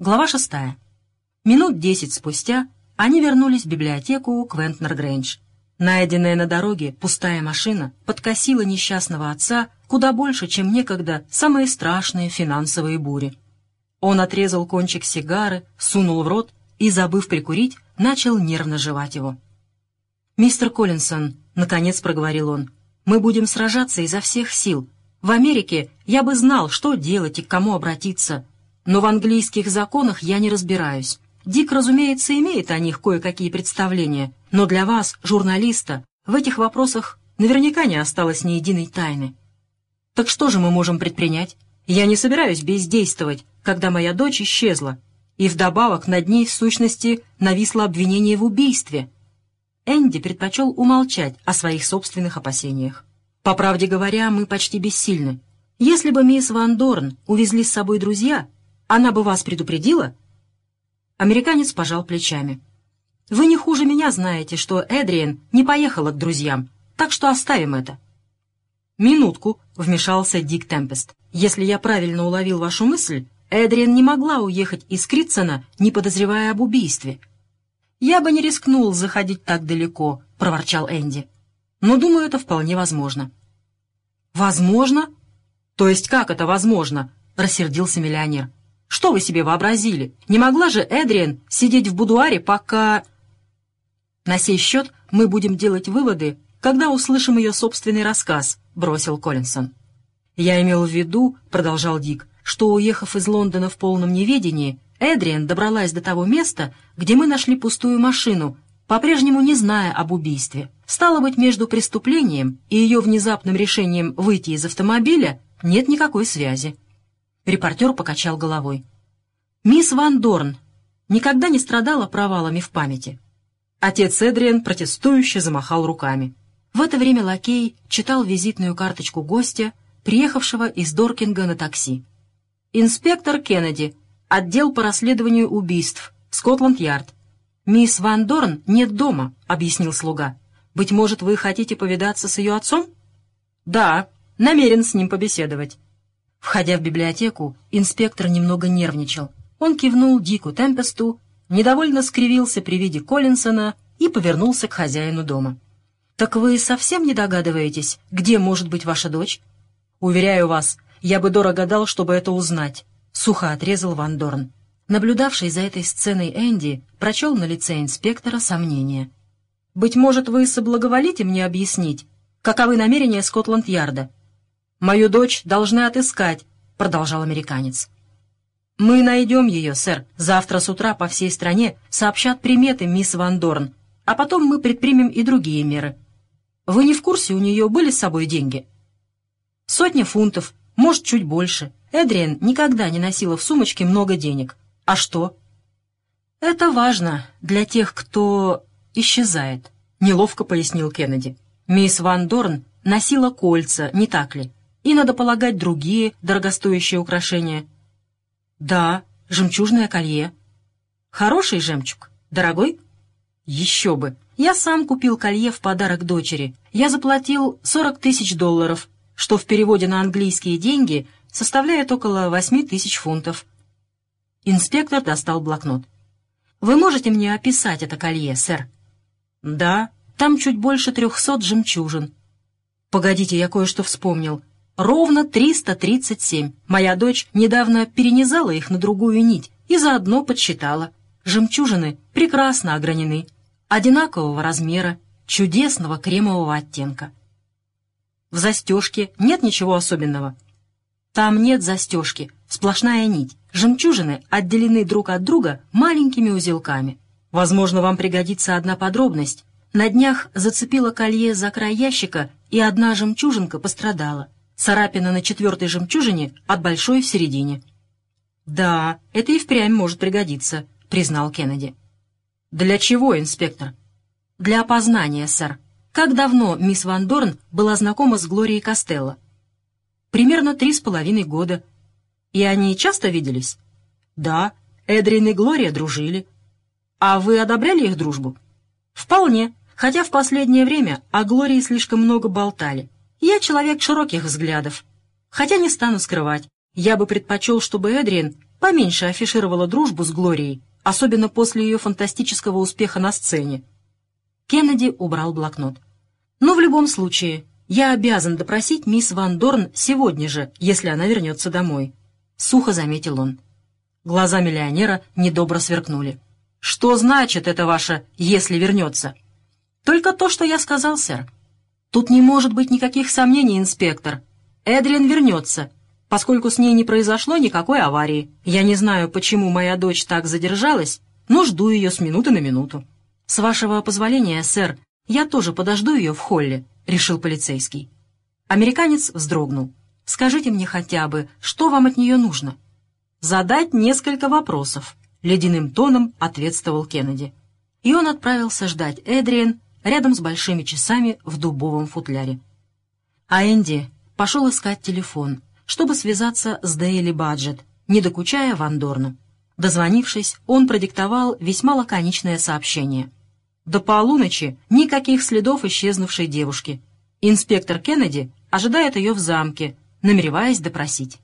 Глава шестая. Минут десять спустя они вернулись в библиотеку Квентнер-Грэндж. Найденная на дороге пустая машина подкосила несчастного отца куда больше, чем некогда самые страшные финансовые бури. Он отрезал кончик сигары, сунул в рот и, забыв прикурить, начал нервно жевать его. «Мистер Коллинсон», — наконец проговорил он, — «мы будем сражаться изо всех сил. В Америке я бы знал, что делать и к кому обратиться, но в английских законах я не разбираюсь. Дик, разумеется, имеет о них кое-какие представления, но для вас, журналиста, в этих вопросах наверняка не осталось ни единой тайны. Так что же мы можем предпринять? Я не собираюсь бездействовать, когда моя дочь исчезла, и вдобавок над ней, в сущности, нависло обвинение в убийстве. Энди предпочел умолчать о своих собственных опасениях. По правде говоря, мы почти бессильны. Если бы мисс Ван Дорн увезли с собой друзья, она бы вас предупредила?» Американец пожал плечами. «Вы не хуже меня знаете, что Эдриен не поехала к друзьям, так что оставим это». «Минутку», — вмешался Дик Темпест. «Если я правильно уловил вашу мысль, Эдриен не могла уехать из Критсона, не подозревая об убийстве». «Я бы не рискнул заходить так далеко», — проворчал Энди. «Но думаю, это вполне возможно». «Возможно? То есть как это возможно?» — рассердился миллионер. Что вы себе вообразили? Не могла же Эдриан сидеть в будуаре, пока...» «На сей счет мы будем делать выводы, когда услышим ее собственный рассказ», — бросил Коллинсон. «Я имел в виду», — продолжал Дик, «что, уехав из Лондона в полном неведении, Эдриан добралась до того места, где мы нашли пустую машину, по-прежнему не зная об убийстве. Стало быть, между преступлением и ее внезапным решением выйти из автомобиля нет никакой связи. Репортер покачал головой. «Мисс Ван Дорн никогда не страдала провалами в памяти». Отец Эдриан протестующе замахал руками. В это время лакей читал визитную карточку гостя, приехавшего из Доркинга на такси. «Инспектор Кеннеди, отдел по расследованию убийств, Скотланд-Ярд. Мисс Ван Дорн нет дома», — объяснил слуга. «Быть может, вы хотите повидаться с ее отцом?» «Да, намерен с ним побеседовать. Входя в библиотеку, инспектор немного нервничал. Он кивнул Дику Темпесту, недовольно скривился при виде Коллинсона и повернулся к хозяину дома. «Так вы совсем не догадываетесь, где может быть ваша дочь?» «Уверяю вас, я бы дорого дал, чтобы это узнать», — сухо отрезал Ван Дорн. Наблюдавший за этой сценой Энди прочел на лице инспектора сомнение. «Быть может, вы соблаговолите мне объяснить, каковы намерения Скотланд-Ярда?» «Мою дочь должны отыскать», — продолжал американец. «Мы найдем ее, сэр. Завтра с утра по всей стране сообщат приметы мисс Ван Дорн, а потом мы предпримем и другие меры. Вы не в курсе, у нее были с собой деньги?» «Сотня фунтов, может, чуть больше. Эдриан никогда не носила в сумочке много денег. А что?» «Это важно для тех, кто исчезает», — неловко пояснил Кеннеди. «Мисс Ван Дорн носила кольца, не так ли? И, надо полагать, другие дорогостоящие украшения. Да, жемчужное колье. Хороший жемчуг? Дорогой? Еще бы. Я сам купил колье в подарок дочери. Я заплатил 40 тысяч долларов, что в переводе на английские деньги составляет около 8 тысяч фунтов. Инспектор достал блокнот. «Вы можете мне описать это колье, сэр?» «Да, там чуть больше трехсот жемчужин». «Погодите, я кое-что вспомнил. Ровно 337. Моя дочь недавно перенизала их на другую нить и заодно подсчитала. Жемчужины прекрасно огранены, одинакового размера, чудесного кремового оттенка. В застежке нет ничего особенного. Там нет застежки, сплошная нить. Жемчужины отделены друг от друга маленькими узелками. Возможно, вам пригодится одна подробность. На днях зацепила колье за край ящика, и одна жемчужинка пострадала. Царапина на четвертой жемчужине от большой в середине. «Да, это и впрямь может пригодиться», — признал Кеннеди. «Для чего, инспектор?» «Для опознания, сэр. Как давно мисс Ван Дорн была знакома с Глорией Костелло?» «Примерно три с половиной года». «И они часто виделись?» «Да, Эдрин и Глория дружили». «А вы одобряли их дружбу?» «Вполне, хотя в последнее время о Глории слишком много болтали. Я человек широких взглядов. Хотя не стану скрывать, я бы предпочел, чтобы Эдриан поменьше афишировала дружбу с Глорией, особенно после ее фантастического успеха на сцене. Кеннеди убрал блокнот. «Но в любом случае, я обязан допросить мисс Ван Дорн сегодня же, если она вернется домой», — сухо заметил он. Глаза миллионера недобро сверкнули. «Что значит это ваше «если вернется»?» «Только то, что я сказал, сэр. Тут не может быть никаких сомнений, инспектор. Эдриан вернется, поскольку с ней не произошло никакой аварии. Я не знаю, почему моя дочь так задержалась, но жду ее с минуты на минуту. С вашего позволения, сэр, я тоже подожду ее в холле», — решил полицейский. Американец вздрогнул. «Скажите мне хотя бы, что вам от нее нужно?» «Задать несколько вопросов», — ледяным тоном ответствовал Кеннеди. И он отправился ждать Эдриен рядом с большими часами в дубовом футляре. А Энди пошел искать телефон, чтобы связаться с Дейли Баджет, не докучая Вандорну. Дозвонившись, он продиктовал весьма лаконичное сообщение. До полуночи никаких следов исчезнувшей девушки. Инспектор Кеннеди ожидает ее в замке, намереваясь допросить.